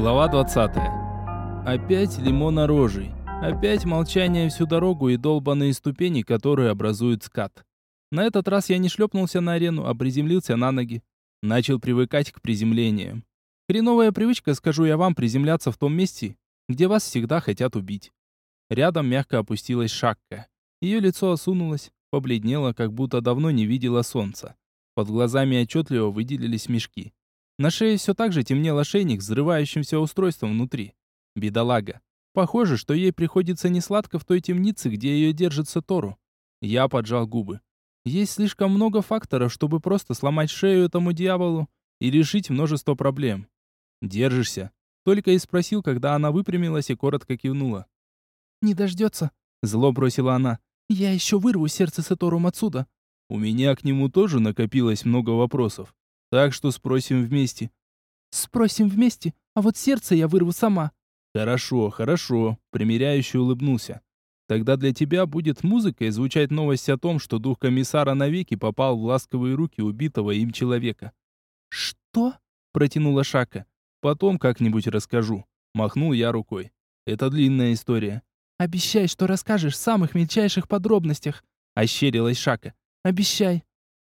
Глава 20. Опять лимонорожий. Опять молчание всю дорогу и долбаные ступени, которые образуют скат. На этот раз я не шлепнулся на арену, а приземлился на ноги. Начал привыкать к приземлениям. Хреновая привычка, скажу я вам, приземляться в том месте, где вас всегда хотят убить. Рядом мягко опустилась шакка. Ее лицо осунулось, побледнело, как будто давно не видела солнца. Под глазами отчетливо выделились мешки. На шее все так же темнел ошейник с взрывающимся устройством внутри. Бедолага. Похоже, что ей приходится несладко в той темнице, где ее держит Сатору. Я поджал губы. Есть слишком много факторов, чтобы просто сломать шею этому дьяволу и решить множество проблем. «Держишься?» Только и спросил, когда она выпрямилась и коротко кивнула. «Не дождется», — зло бросила она. «Я еще вырву сердце Сатору отсюда». У меня к нему тоже накопилось много вопросов. Так что спросим вместе. Спросим вместе, а вот сердце я вырву сама. Хорошо, хорошо, примиряющий улыбнулся. Тогда для тебя будет музыка и звучать новость о том, что дух комиссара навеки попал в ласковые руки убитого им человека. Что? протянула Шака. Потом как-нибудь расскажу, махнул я рукой. Это длинная история. Обещай, что расскажешь в самых мельчайших подробностях, ощерилась Шака. Обещай.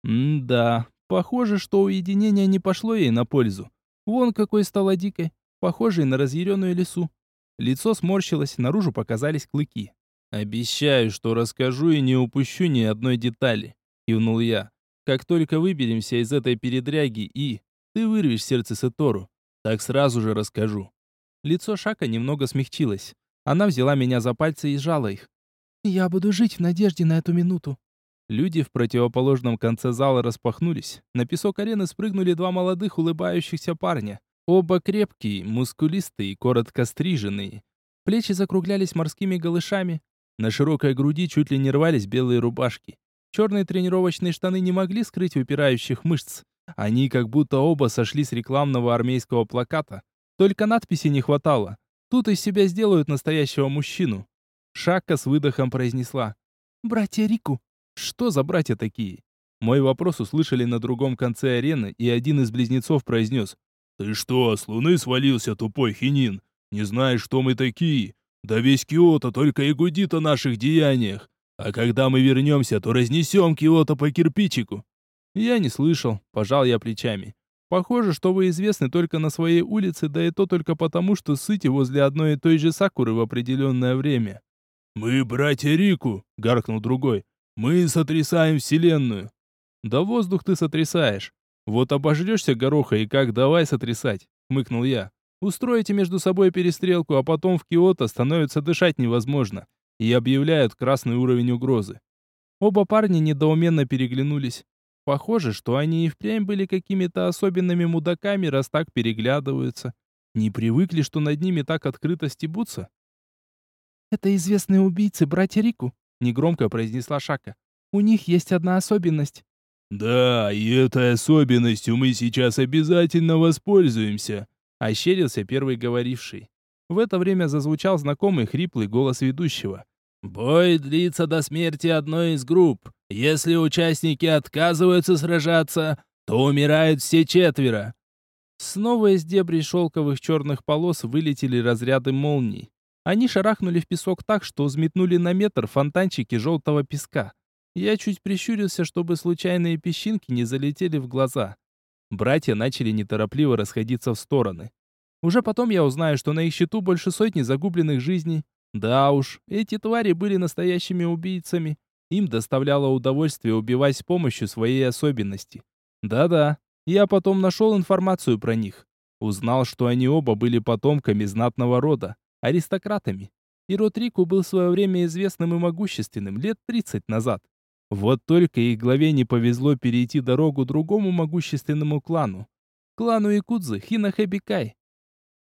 М-да, Похоже, что уединение не пошло ей на пользу. Вон какой стала дикой, похожей на разъяренную лису. Лицо сморщилось, наружу показались клыки. «Обещаю, что расскажу и не упущу ни одной детали», — кивнул я. «Как только выберемся из этой передряги и ты вырвешь сердце Сетору, так сразу же расскажу». Лицо Шака немного смягчилось. Она взяла меня за пальцы и сжала их. «Я буду жить в надежде на эту минуту», Люди в противоположном конце зала распахнулись. На песок арены спрыгнули два молодых улыбающихся парня. Оба крепкие, мускулистые, коротко стриженные. Плечи закруглялись морскими голышами. На широкой груди чуть ли не рвались белые рубашки. Черные тренировочные штаны не могли скрыть выпирающих мышц. Они как будто оба сошли с рекламного армейского плаката. Только надписи не хватало. Тут из себя сделают настоящего мужчину. Шакка с выдохом произнесла. «Братья Рику, что за братья такие? Мой вопрос услышали на другом конце арены, и один из близнецов произнес. «Ты что, с луны свалился, тупой хинин? Не знаешь, что мы такие? Да весь Киото только и гудит о наших деяниях. А когда мы вернемся, то разнесем Киото по кирпичику». Я не слышал, пожал я плечами. Похоже, что вы известны только на своей улице, да и то только потому, что сыте возле одной и той же Сакуры в определенное время. «Мы братья Рику», — гаркнул другой. Мы сотрясаем вселенную. Да воздух ты сотрясаешь. Вот обожрешься гороха и как давай сотрясать, хмыкнул я. Устроите между собой перестрелку, а потом в Киото становится дышать невозможно. И объявляют красный уровень угрозы. Оба парня недоуменно переглянулись. Похоже, что они и впрямь были какими-то особенными мудаками, раз так переглядываются. Не привыкли, что над ними так открыто стебутся? «Это известные убийцы, братья Рику», негромко произнесла Шака. У них есть одна особенность. Да, и этой особенностью мы сейчас обязательно воспользуемся, ощерился первый говоривший. В это время зазвучал знакомый хриплый голос ведущего. Бой длится до смерти одной из групп. Если участники отказываются сражаться, то умирают все четверо. Снова из дебрей шелковых черных полос вылетели разряды молний. Они шарахнули в песок так, что взметнули на метр фонтанчики желтого песка. Я чуть прищурился, чтобы случайные песчинки не залетели в глаза. Братья начали неторопливо расходиться в стороны. Уже потом я узнаю, что на их счету больше сотни загубленных жизней. Да уж, эти твари были настоящими убийцами. Им доставляло удовольствие убивать с помощью своей особенности. Да-да, я потом нашел информацию про них. Узнал, что они оба были потомками знатного рода аристократами. И Ротрику был в свое время известным и могущественным лет 30 назад. Вот только их главе не повезло перейти дорогу другому могущественному клану. Клану Якудзы Хинахэбикай.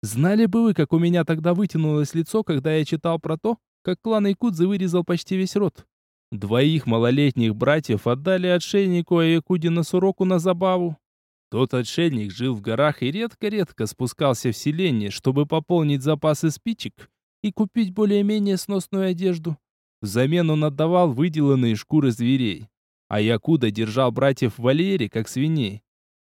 Знали бы вы, как у меня тогда вытянулось лицо, когда я читал про то, как клан Якудзы вырезал почти весь род. Двоих малолетних братьев отдали отшельнику Аякудина Суроку на забаву. Тот отшельник жил в горах и редко-редко спускался в селение, чтобы пополнить запасы спичек и купить более-менее сносную одежду. Взамен он отдавал выделанные шкуры зверей. А Якуда держал братьев в вольере, как свиней.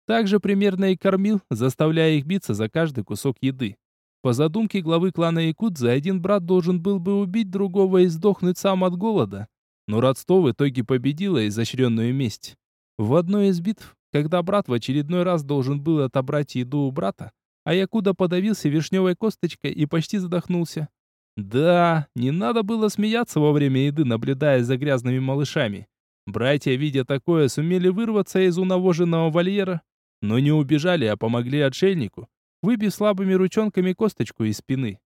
Так же примерно и кормил, заставляя их биться за каждый кусок еды. По задумке главы клана Якудзы, один брат должен был бы убить другого и сдохнуть сам от голода. Но родство в итоге победило изощренную месть. В одной из битв, когда брат в очередной раз должен был отобрать еду у брата, а Якуда подавился вишневой косточкой и почти задохнулся. Да, не надо было смеяться во время еды, наблюдая за грязными малышами. Братья, видя такое, сумели вырваться из унавоженного вольера, но не убежали, а помогли отшельнику, выбив слабыми ручонками косточку из спины.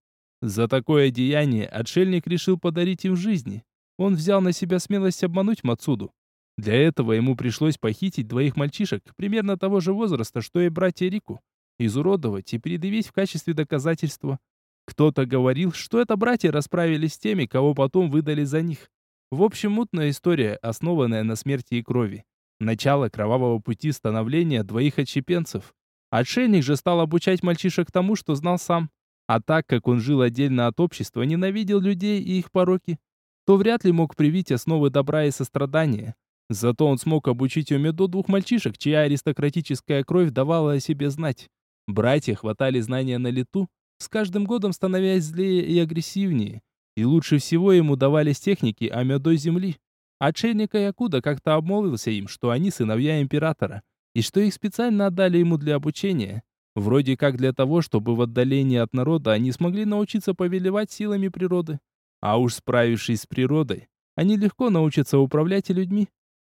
За такое деяние отшельник решил подарить им жизни. Он взял на себя смелость обмануть Мацуду. Для этого ему пришлось похитить двоих мальчишек, примерно того же возраста, что и братья Рику, изуродовать и предъявить в качестве доказательства. Кто-то говорил, что это братья расправились с теми, кого потом выдали за них. В общем, мутная история, основанная на смерти и крови. Начало кровавого пути становления двоих отщепенцев. Отшельник же стал обучать мальчишек тому, что знал сам. А так как он жил отдельно от общества, ненавидел людей и их пороки, то вряд ли мог привить основы добра и сострадания. Зато он смог обучить Омедо двух мальчишек, чья аристократическая кровь давала о себе знать. Братья хватали знания на лету, с каждым годом становясь злее и агрессивнее. И лучше всего ему давались техники Амедо земли. Отшельник Якуда как-то обмолвился им, что они сыновья императора, и что их специально отдали ему для обучения. Вроде как для того, чтобы в отдалении от народа они смогли научиться повелевать силами природы. А уж справившись с природой, они легко научатся управлять людьми.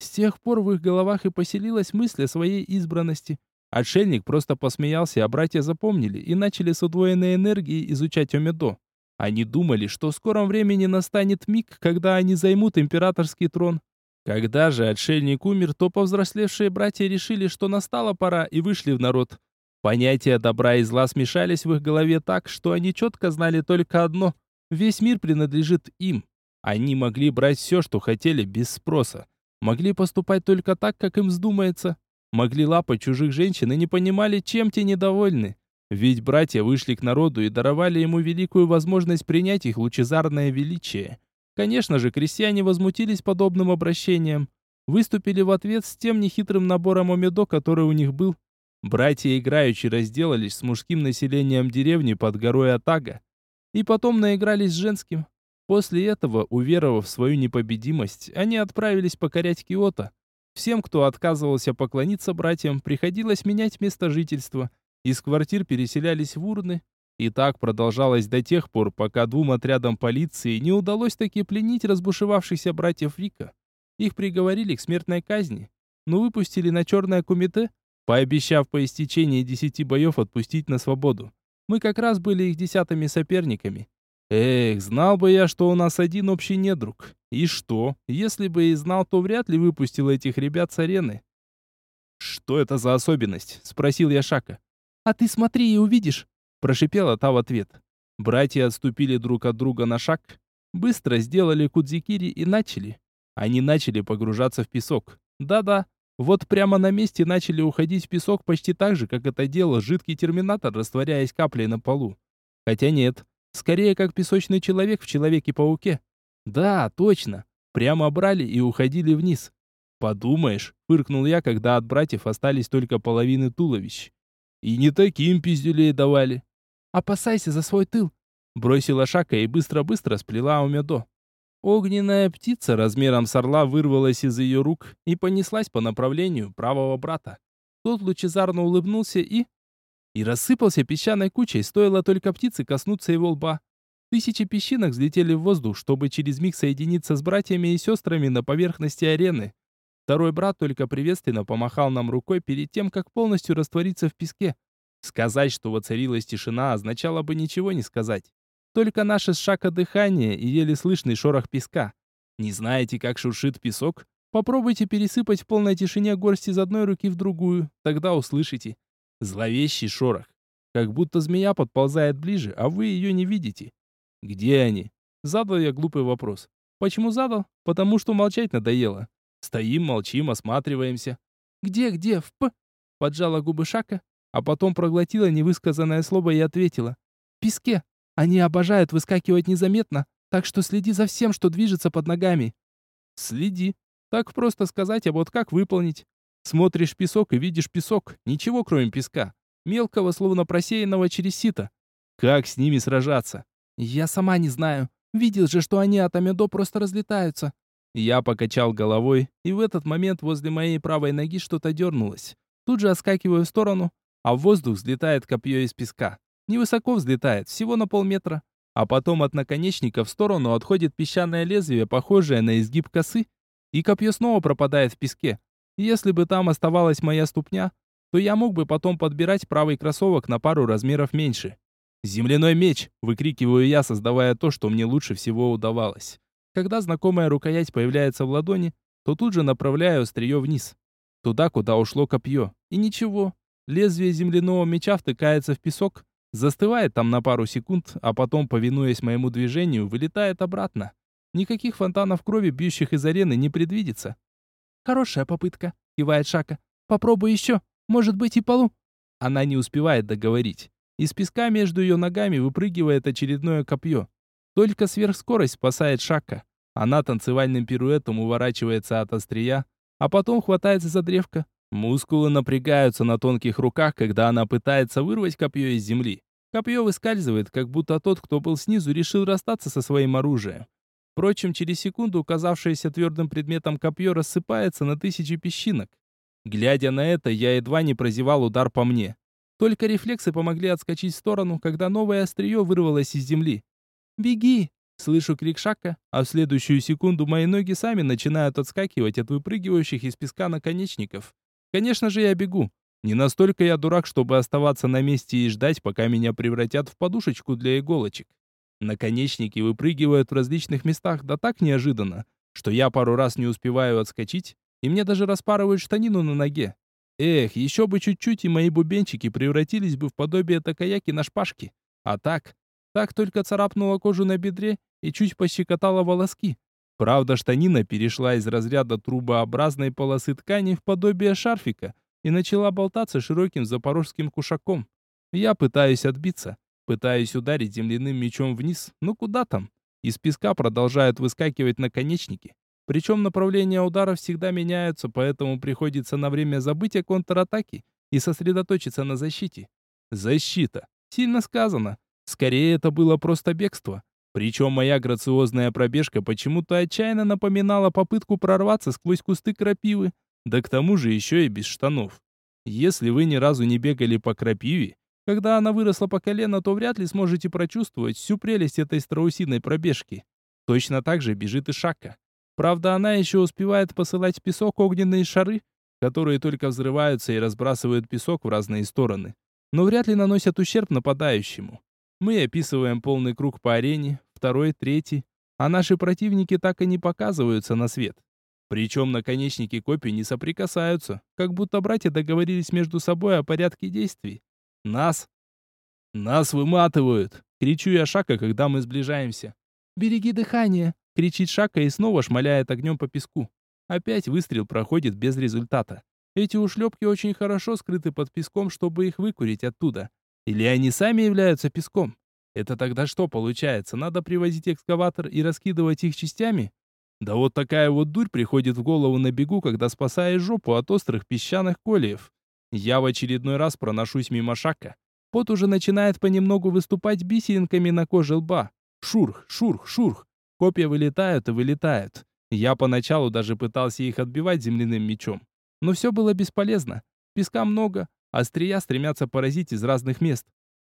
С тех пор в их головах и поселилась мысль о своей избранности. Отшельник просто посмеялся, а братья запомнили и начали с удвоенной энергией изучать Омедо. Они думали, что в скором времени настанет миг, когда они займут императорский трон. Когда же отшельник умер, то повзрослевшие братья решили, что настала пора и вышли в народ. Понятия добра и зла смешались в их голове так, что они четко знали только одно – весь мир принадлежит им. Они могли брать все, что хотели, без спроса. Могли поступать только так, как им вздумается могли лапать чужих женщин и не понимали, чем те недовольны. Ведь братья вышли к народу и даровали ему великую возможность принять их лучезарное величие. Конечно же, крестьяне возмутились подобным обращением. Выступили в ответ с тем нехитрым набором омедо, который у них был. Братья играючи разделались с мужским населением деревни под горой Атага. И потом наигрались с женским. После этого, уверовав в свою непобедимость, они отправились покорять Киото, Всем, кто отказывался поклониться братьям, приходилось менять место жительства. Из квартир переселялись в урны. И так продолжалось до тех пор, пока двум отрядам полиции не удалось таки пленить разбушевавшихся братьев Вика. Их приговорили к смертной казни, но выпустили на черное кумите, пообещав по истечении десяти боев отпустить на свободу. Мы как раз были их десятыми соперниками. Эх, знал бы я, что у нас один общий недруг. И что? Если бы и знал, то вряд ли выпустил этих ребят с арены. Что это за особенность? Спросил я Шака. А ты смотри и увидишь. Прошипела та в ответ. Братья отступили друг от друга на шаг, быстро сделали кудзикири и начали. Они начали погружаться в песок. Да-да, вот прямо на месте начали уходить в песок почти так же, как это делал жидкий терминатор, растворяясь каплей на полу. Хотя нет, Скорее, как песочный человек в Человеке-пауке. Да, точно. Прямо брали и уходили вниз. Подумаешь, фыркнул я, когда от братьев остались только половины туловищ. И не таким пиздюлей давали. Опасайся за свой тыл. Бросила Шака и быстро-быстро сплела Умедо. Огненная птица размером с орла вырвалась из ее рук и понеслась по направлению правого брата. Тот лучезарно улыбнулся и и рассыпался песчаной кучей, стоило только птице коснуться его лба. Тысячи песчинок взлетели в воздух, чтобы через миг соединиться с братьями и сестрами на поверхности арены. Второй брат только приветственно помахал нам рукой перед тем, как полностью раствориться в песке. Сказать, что воцарилась тишина, означало бы ничего не сказать. Только наше шака дыхание и еле слышный шорох песка. Не знаете, как шуршит песок? Попробуйте пересыпать в полной тишине горсть из одной руки в другую, тогда услышите. Зловещий шорох. Как будто змея подползает ближе, а вы ее не видите. Где они? Задал я глупый вопрос. Почему задал? Потому что молчать надоело. Стоим, молчим, осматриваемся. Где, где, в п... Поджала губы Шака, а потом проглотила невысказанное слово и ответила. В песке. Они обожают выскакивать незаметно, так что следи за всем, что движется под ногами. Следи. Так просто сказать, а вот как выполнить? Смотришь песок и видишь песок, ничего кроме песка. Мелкого, словно просеянного через сито. Как с ними сражаться? Я сама не знаю. Видел же, что они от Амедо просто разлетаются. Я покачал головой, и в этот момент возле моей правой ноги что-то дернулось. Тут же отскакиваю в сторону, а в воздух взлетает копье из песка. Невысоко взлетает, всего на полметра. А потом от наконечника в сторону отходит песчаное лезвие, похожее на изгиб косы, и копье снова пропадает в песке. Если бы там оставалась моя ступня, то я мог бы потом подбирать правый кроссовок на пару размеров меньше. «Земляной меч!» — выкрикиваю я, создавая то, что мне лучше всего удавалось. Когда знакомая рукоять появляется в ладони, то тут же направляю острие вниз. Туда, куда ушло копье. И ничего. Лезвие земляного меча втыкается в песок, Застывает там на пару секунд, а потом, повинуясь моему движению, вылетает обратно. Никаких фонтанов крови, бьющих из арены, не предвидится. «Хорошая попытка», — кивает Шака. «Попробуй еще. Может быть и полу». Она не успевает договорить. Из песка между ее ногами выпрыгивает очередное копье. Только сверхскорость спасает Шака. Она танцевальным пируэтом уворачивается от острия, а потом хватается за древко. Мускулы напрягаются на тонких руках, когда она пытается вырвать копье из земли. Копье выскальзывает, как будто тот, кто был снизу, решил расстаться со своим оружием. Впрочем, через секунду указавшееся твердым предметом копье рассыпается на тысячи песчинок. Глядя на это, я едва не прозевал удар по мне. Только рефлексы помогли отскочить в сторону, когда новое острие вырвалось из земли. «Беги!» — слышу крик Шака, а в следующую секунду мои ноги сами начинают отскакивать от выпрыгивающих из песка наконечников. Конечно же, я бегу. Не настолько я дурак, чтобы оставаться на месте и ждать, пока меня превратят в подушечку для иголочек. Наконечники выпрыгивают в различных местах, да так неожиданно, что я пару раз не успеваю отскочить, и мне даже распарывают штанину на ноге. Эх, еще бы чуть-чуть, и мои бубенчики превратились бы в подобие такаяки на шпажке. А так, так только царапнула кожу на бедре и чуть пощекотала волоски. Правда, штанина перешла из разряда трубообразной полосы ткани в подобие шарфика и начала болтаться широким запорожским кушаком. Я пытаюсь отбиться, пытаюсь ударить земляным мечом вниз, но куда там? Из песка продолжают выскакивать наконечники. Причем направления удара всегда меняются, поэтому приходится на время забыть о контратаке и сосредоточиться на защите. Защита. Сильно сказано. Скорее, это было просто бегство. Причем моя грациозная пробежка почему-то отчаянно напоминала попытку прорваться сквозь кусты крапивы, да к тому же еще и без штанов. Если вы ни разу не бегали по крапиве, когда она выросла по колено, то вряд ли сможете прочувствовать всю прелесть этой страусиной пробежки. Точно так же бежит и Шака. Правда, она еще успевает посылать в песок огненные шары, которые только взрываются и разбрасывают песок в разные стороны, но вряд ли наносят ущерб нападающему. Мы описываем полный круг по арене, второй, третий, а наши противники так и не показываются на свет. Причем наконечники копий не соприкасаются, как будто братья договорились между собой о порядке действий. Нас... Нас выматывают! Кричу я Шака, когда мы сближаемся. «Береги дыхание!» — кричит Шака и снова шмаляет огнем по песку. Опять выстрел проходит без результата. Эти ушлепки очень хорошо скрыты под песком, чтобы их выкурить оттуда. Или они сами являются песком? Это тогда что получается? Надо привозить экскаватор и раскидывать их частями? Да вот такая вот дурь приходит в голову на бегу, когда спасаешь жопу от острых песчаных колеев. Я в очередной раз проношусь мимо шака. Пот уже начинает понемногу выступать бисеринками на коже лба. Шурх, шурх, шурх. Копья вылетают и вылетают. Я поначалу даже пытался их отбивать земляным мечом. Но все было бесполезно. Песка много, Острия стремятся поразить из разных мест.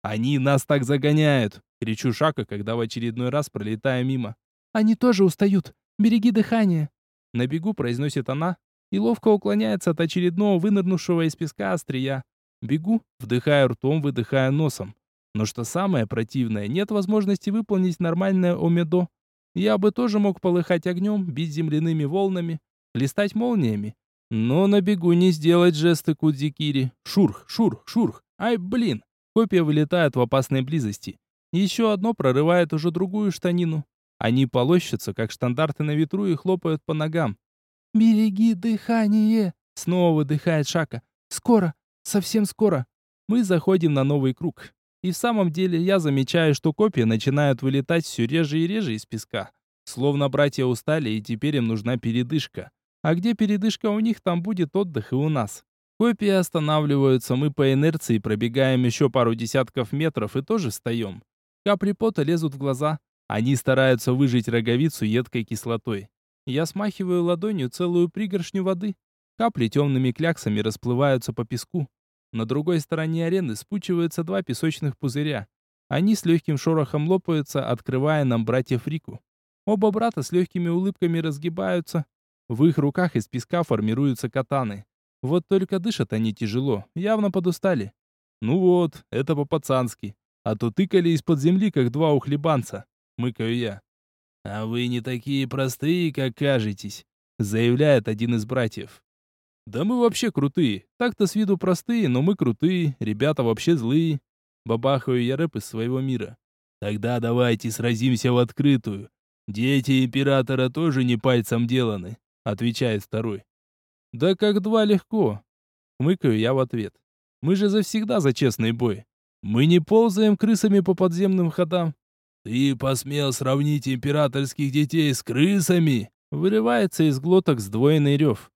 «Они нас так загоняют!» — кричу Шака, когда в очередной раз пролетаю мимо. «Они тоже устают. Береги дыхание!» На бегу произносит она и ловко уклоняется от очередного вынырнувшего из песка острия. Бегу, вдыхая ртом, выдыхая носом. Но что самое противное, нет возможности выполнить нормальное омедо. Я бы тоже мог полыхать огнем, бить земляными волнами, листать молниями, но на бегу не сделать жесты Кудзикири. Шурх, шурх, шурх. Ай, блин. Копья вылетают в опасной близости. Еще одно прорывает уже другую штанину. Они полощутся, как штандарты на ветру, и хлопают по ногам. «Береги дыхание!» Снова выдыхает Шака. «Скоро, совсем скоро». Мы заходим на новый круг. И в самом деле я замечаю, что копья начинают вылетать все реже и реже из песка. Словно братья устали, и теперь им нужна передышка. А где передышка у них, там будет отдых и у нас. Копии останавливаются, мы по инерции пробегаем еще пару десятков метров и тоже встаем. Капли пота лезут в глаза. Они стараются выжать роговицу едкой кислотой. Я смахиваю ладонью целую пригоршню воды. Капли темными кляксами расплываются по песку. На другой стороне арены спучиваются два песочных пузыря. Они с легким шорохом лопаются, открывая нам братьев Рику. Оба брата с легкими улыбками разгибаются. В их руках из песка формируются катаны. Вот только дышат они тяжело, явно подустали. Ну вот, это по-пацански. А то тыкали из-под земли, как два ухлебанца. Мыкаю я. А вы не такие простые, как кажетесь, заявляет один из братьев. Да мы вообще крутые. Так-то с виду простые, но мы крутые, ребята вообще злые. Бабахаю я рэп из своего мира. Тогда давайте сразимся в открытую. Дети императора тоже не пальцем деланы, отвечает второй. «Да как два легко!» Хмыкаю я в ответ. «Мы же завсегда за честный бой. Мы не ползаем крысами по подземным ходам». «Ты посмел сравнить императорских детей с крысами?» Вырывается из глоток сдвоенный рев.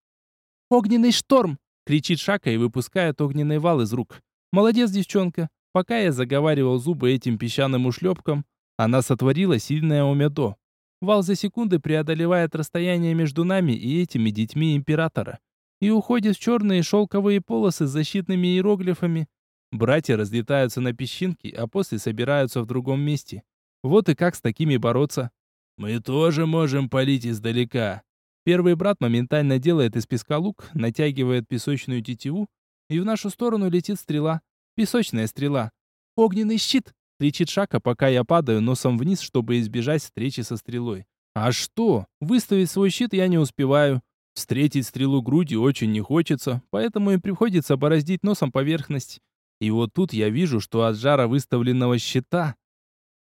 «Огненный шторм!» — кричит Шака и выпускает огненный вал из рук. «Молодец, девчонка!» Пока я заговаривал зубы этим песчаным ушлепком, она сотворила сильное омедо. Вал за секунды преодолевает расстояние между нами и этими детьми императора и уходит в черные шелковые полосы с защитными иероглифами. Братья разлетаются на песчинки, а после собираются в другом месте. Вот и как с такими бороться. Мы тоже можем палить издалека. Первый брат моментально делает из песка лук, натягивает песочную тетиву, и в нашу сторону летит стрела. Песочная стрела. «Огненный щит!» — кричит Шака, пока я падаю носом вниз, чтобы избежать встречи со стрелой. А что? Выставить свой щит я не успеваю. Встретить стрелу грудью очень не хочется, поэтому и приходится бороздить носом поверхность. И вот тут я вижу, что от жара выставленного щита...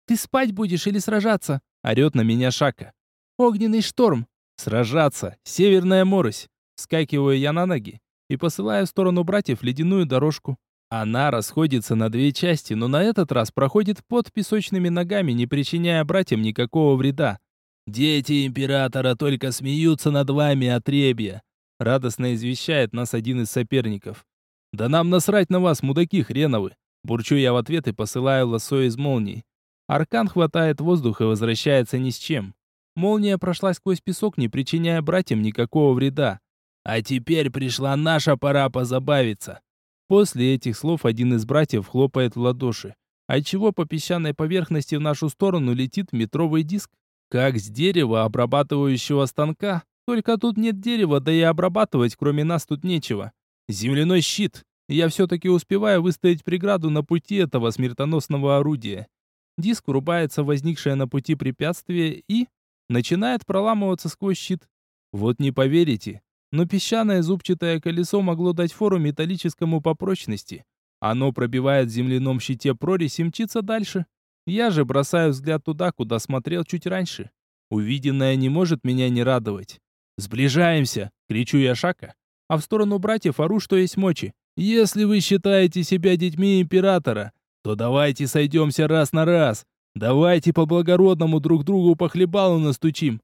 «Ты спать будешь или сражаться?» — орет на меня Шака. «Огненный шторм!» «Сражаться! Северная морось!» Скакиваю я на ноги и посылаю в сторону братьев ледяную дорожку. Она расходится на две части, но на этот раз проходит под песочными ногами, не причиняя братьям никакого вреда. «Дети императора только смеются над вами, отребья!» Радостно извещает нас один из соперников. «Да нам насрать на вас, мудаки хреновы!» Бурчу я в ответ и посылаю лосо из молний. Аркан хватает воздух и возвращается ни с чем. Молния прошла сквозь песок, не причиняя братьям никакого вреда. А теперь пришла наша пора позабавиться. После этих слов один из братьев хлопает в ладоши, отчего по песчаной поверхности в нашу сторону летит метровый диск. Как с дерева обрабатывающего станка. Только тут нет дерева, да и обрабатывать кроме нас тут нечего. Земляной щит. Я все-таки успеваю выставить преграду на пути этого смертоносного орудия. Диск врубается в возникшее на пути препятствие и начинает проламываться сквозь щит. Вот не поверите, но песчаное зубчатое колесо могло дать фору металлическому по прочности. Оно пробивает в земляном щите прорезь и мчится дальше. Я же бросаю взгляд туда, куда смотрел чуть раньше. Увиденное не может меня не радовать. «Сближаемся!» — кричу я Шака, а в сторону братьев ору, что есть мочи. «Если вы считаете себя детьми императора, то давайте сойдемся раз на раз. Давайте по-благородному друг другу по хлебалу настучим».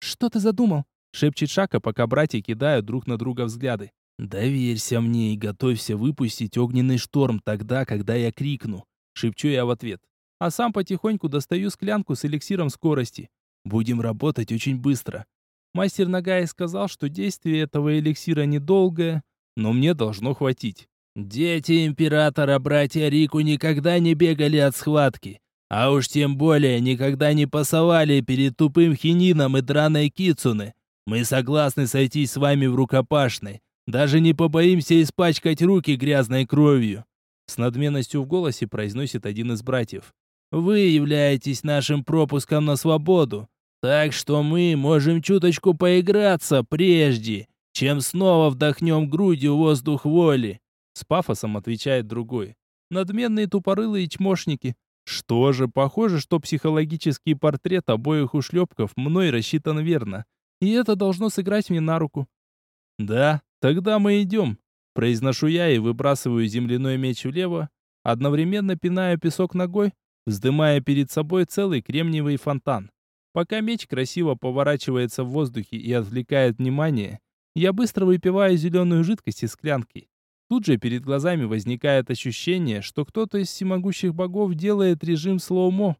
«Что ты задумал?» — шепчет Шака, пока братья кидают друг на друга взгляды. «Доверься мне и готовься выпустить огненный шторм тогда, когда я крикну», — шепчу я в ответ а сам потихоньку достаю склянку с эликсиром скорости. Будем работать очень быстро. Мастер Нагай сказал, что действие этого эликсира недолгое, но мне должно хватить. Дети императора, братья Рику, никогда не бегали от схватки. А уж тем более никогда не пасовали перед тупым хинином и драной кицуны. Мы согласны сойтись с вами в рукопашной. Даже не побоимся испачкать руки грязной кровью. С надменностью в голосе произносит один из братьев. Вы являетесь нашим пропуском на свободу, так что мы можем чуточку поиграться прежде, чем снова вдохнем грудью воздух воли. С пафосом отвечает другой. Надменные тупорылые чмошники. Что же, похоже, что психологический портрет обоих ушлепков мной рассчитан верно. И это должно сыграть мне на руку. Да, тогда мы идем. Произношу я и выбрасываю земляной меч влево, одновременно пиная песок ногой, вздымая перед собой целый кремниевый фонтан. Пока меч красиво поворачивается в воздухе и отвлекает внимание, я быстро выпиваю зеленую жидкость из склянки. Тут же перед глазами возникает ощущение, что кто-то из всемогущих богов делает режим слоумо.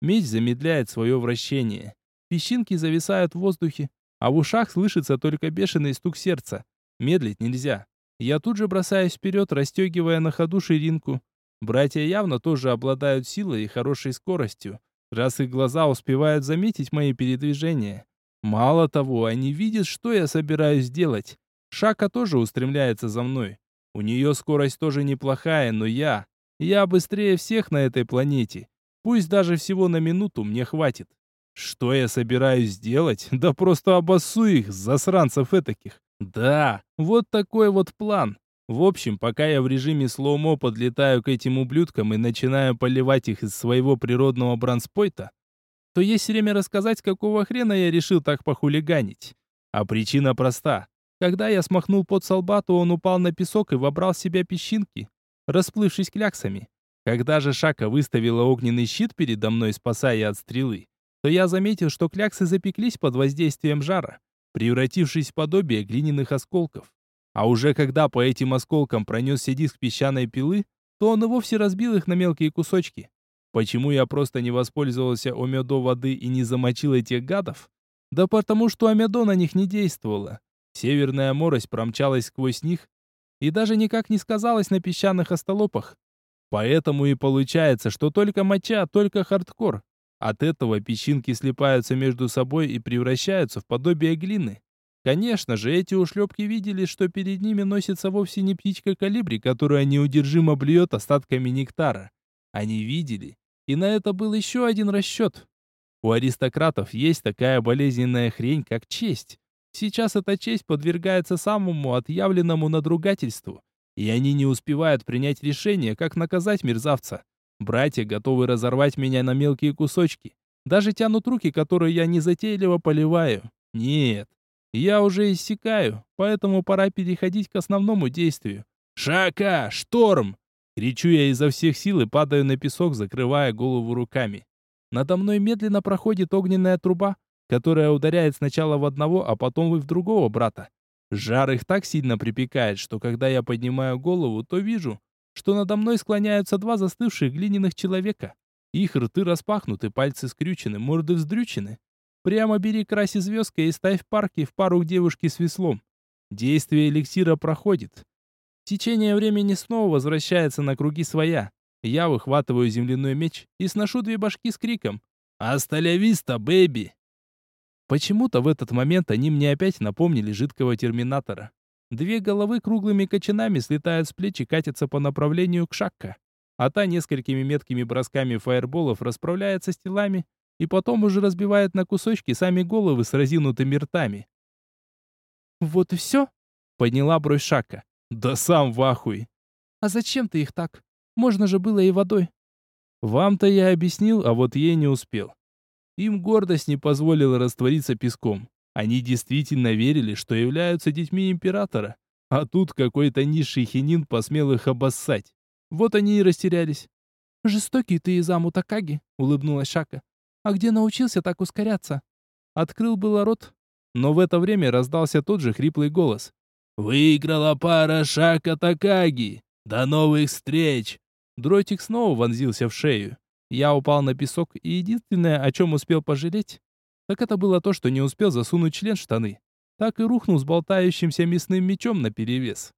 Меч замедляет свое вращение. Песчинки зависают в воздухе, а в ушах слышится только бешеный стук сердца. Медлить нельзя. Я тут же бросаюсь вперед, расстегивая на ходу ширинку. Братья явно тоже обладают силой и хорошей скоростью, раз их глаза успевают заметить мои передвижения. Мало того, они видят, что я собираюсь делать. Шака тоже устремляется за мной. У нее скорость тоже неплохая, но я... Я быстрее всех на этой планете. Пусть даже всего на минуту мне хватит. Что я собираюсь сделать? Да просто обоссу их, засранцев этаких. Да, вот такой вот план. В общем, пока я в режиме слоумо подлетаю к этим ублюдкам и начинаю поливать их из своего природного бранспойта, то есть время рассказать, какого хрена я решил так похулиганить. А причина проста. Когда я смахнул под солба, то он упал на песок и вобрал в себя песчинки, расплывшись кляксами. Когда же Шака выставила огненный щит передо мной, спасая от стрелы, то я заметил, что кляксы запеклись под воздействием жара, превратившись в подобие глиняных осколков. А уже когда по этим осколкам пронесся диск песчаной пилы, то он и вовсе разбил их на мелкие кусочки. Почему я просто не воспользовался омедо воды и не замочил этих гадов? Да потому что омедо на них не действовало. Северная морось промчалась сквозь них и даже никак не сказалась на песчаных остолопах. Поэтому и получается, что только моча, только хардкор. От этого песчинки слипаются между собой и превращаются в подобие глины. Конечно же, эти ушлепки видели, что перед ними носится вовсе не птичка калибри, которая неудержимо блюет остатками нектара. Они видели. И на это был еще один расчет. У аристократов есть такая болезненная хрень, как честь. Сейчас эта честь подвергается самому отъявленному надругательству, и они не успевают принять решение, как наказать мерзавца. Братья готовы разорвать меня на мелкие кусочки. Даже тянут руки, которые я незатейливо поливаю. Нет, я уже иссякаю, поэтому пора переходить к основному действию. «Шака! Шторм!» Кричу я изо всех сил и падаю на песок, закрывая голову руками. Надо мной медленно проходит огненная труба, которая ударяет сначала в одного, а потом и в другого брата. Жар их так сильно припекает, что когда я поднимаю голову, то вижу, что надо мной склоняются два застывших глиняных человека. Их рты распахнуты, пальцы скрючены, морды вздрючены. Прямо бери краси звездкой и ставь парки в пару к девушке с веслом. Действие эликсира проходит. Течение времени снова возвращается на круги своя. Я выхватываю земляной меч и сношу две башки с криком «Асталявиста, бэби!» Почему-то в этот момент они мне опять напомнили жидкого терминатора. Две головы круглыми кочанами слетают с плеч и катятся по направлению к Шакка. А та несколькими меткими бросками фаерболов расправляется с телами и потом уже разбивает на кусочки сами головы с разинутыми ртами. «Вот и все?» — подняла бровь Шака. «Да сам в ахуе!» «А зачем ты их так? Можно же было и водой». «Вам-то я объяснил, а вот ей не успел. Им гордость не позволила раствориться песком. Они действительно верили, что являются детьми императора. А тут какой-то низший хинин посмел их обоссать. Вот они и растерялись. «Жестокий ты Изаму Такаги», — улыбнулась Шака. «А где научился так ускоряться?» Открыл было рот, но в это время раздался тот же хриплый голос. «Выиграла пара Шака Такаги! До новых встреч!» Дротик снова вонзился в шею. Я упал на песок, и единственное, о чем успел пожалеть, так это было то, что не успел засунуть член в штаны. Так и рухнул с болтающимся мясным мечом наперевес.